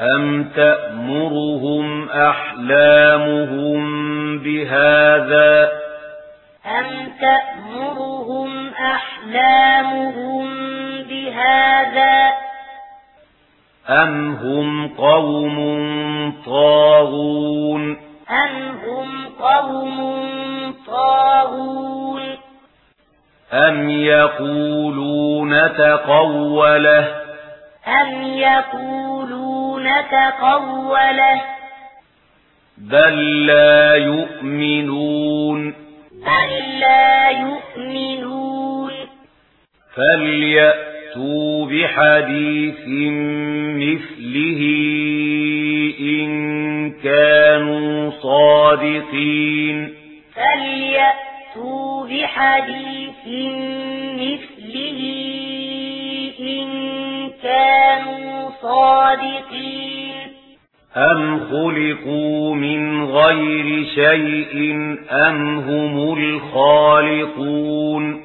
أَمْ تَأْمُرُهُمْ أَحْلَامُهُمْ بِهَذَا أَمْ تَأْمُرُهُمْ أَحْلَامُهُمْ بِهَذَا أَمْ هُمْ قَوْمٌ طَاغُونَ أَمْ هُمْ قَوْمٌ طَاغُونَ أَمْ يَقُولُونَ تَقَوَّلَهُ أَمْ يَقُولُونَ نتقوله بَل لَّا يُؤْمِنُونَ بَل لَّا يُؤْمِنُونَ فَلْيَأْتُوا بِحَدِيثٍ مِثْلِهِ إِن كَانُوا صَادِقِينَ فَلْيَأْتُوا بِحَدِيثٍ الصادقين أم خلقوا من غير شيء أم هم الخالقون.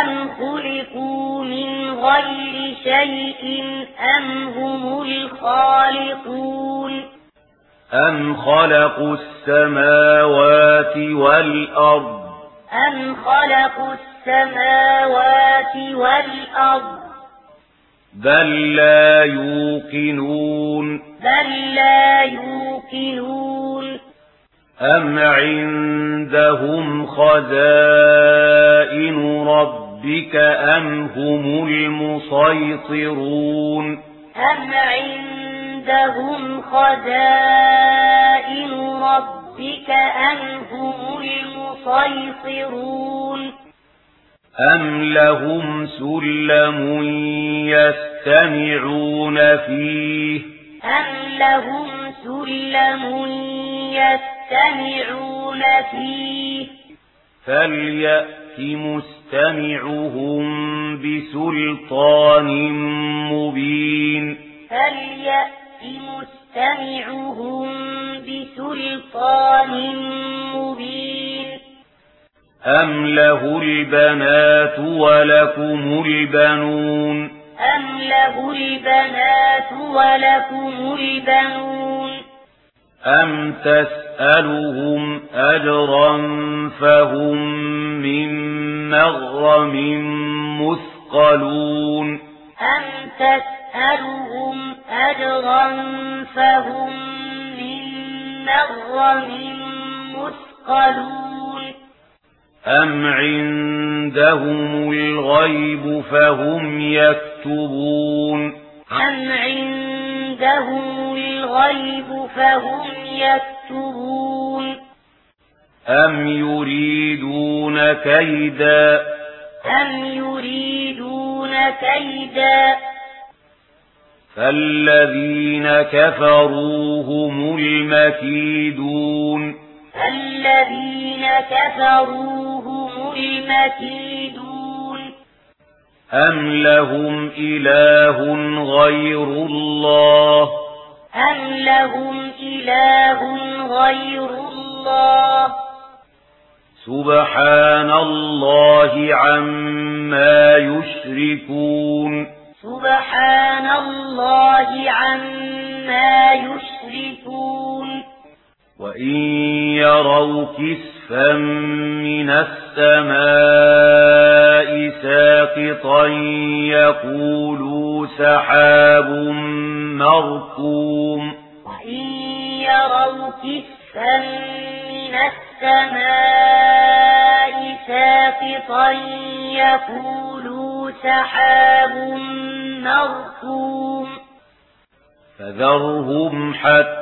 أم خلقوا من غير شيء أم هم الخالقون. أم خلقوا السماوات والأرض. أم خلقوا السماوات والأرض. بل لا يوقنون بل لا يوقنون أم عندهم خزائن ربك أم هم المسيطرون أم عندهم خزائن ربك أم هم المسيطرون أَمْ لَهُمْ سُلَّمٌ يَسْتَمِعُونَ فِيهِ أَمْ لَهُمْ سُلَّمٌ يَسْتَمِعُونَ فِيهِ فَلْيَأْتِ مُسْتَمِعُهُمْ بِسُلْطَانٍ مُبِينٍ فَلْيَأْتِ مُسْتَمِعُهُمْ بِسُلْطَانٍ مُبِينٍ أم له البنات ولكم البنون أم له البنات ولكم البنون أم تسألهم أجرا فهم من مغرم مثقلون أم تسألهم أجرا فهم من مغرم مثقلون أَمْ عِندَهُمُ الْغَيْبُ فَهُمْ يَكْتُبُونَ أَمْ عِندَهُمُ الْغَيْبُ فَهُمْ يَكْتُبُونَ أَمْ يُرِيدُونَ كَيْدًا أَمْ يُرِيدُونَ كَيْدًا فَالَّذِينَ كَفَرُوا هُمُ الْمَكِيدُونَ الذين كفروا هم المكيدون. أم لهم إله غير الله؟ أم لهم إله غير الله؟ سبحان الله عما يشركون. سبحان الله عما يشركون. وإن يروا كسفا من السماء ساقطا يقولوا سحاب مركوم. وإن يروا كسفا من السماء ساقطا يقولوا سحاب مركوم. فذرهم حتى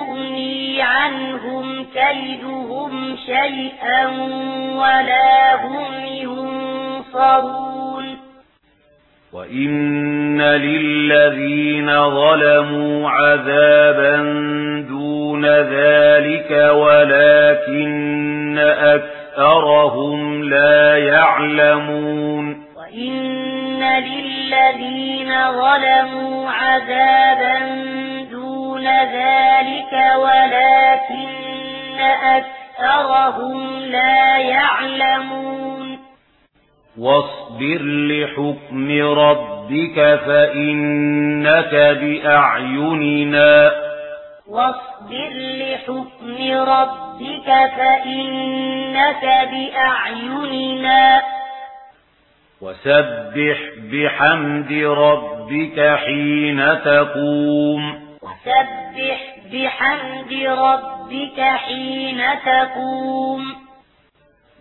عنهم كيدهم شيئا ولا هم ينصرون. وإن للذين ظلموا عذابا دون ذلك ولكن أكثرهم لا يعلمون. وإن للذين ظلموا عذابا يعلمون ذلك ولكن أكثرهم لا يعلمون واصبر لحكم ربك فإنك بأعيننا واصبر لحكم ربك فإنك بأعيننا وسبح بحمد ربك حين تقوم فسبح بحمد ربك حين تقوم.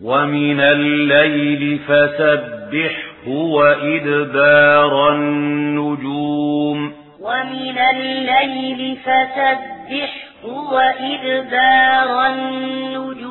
ومن الليل فسبحه وإدبار النجوم. ومن الليل فسبحه وإدبار النجوم.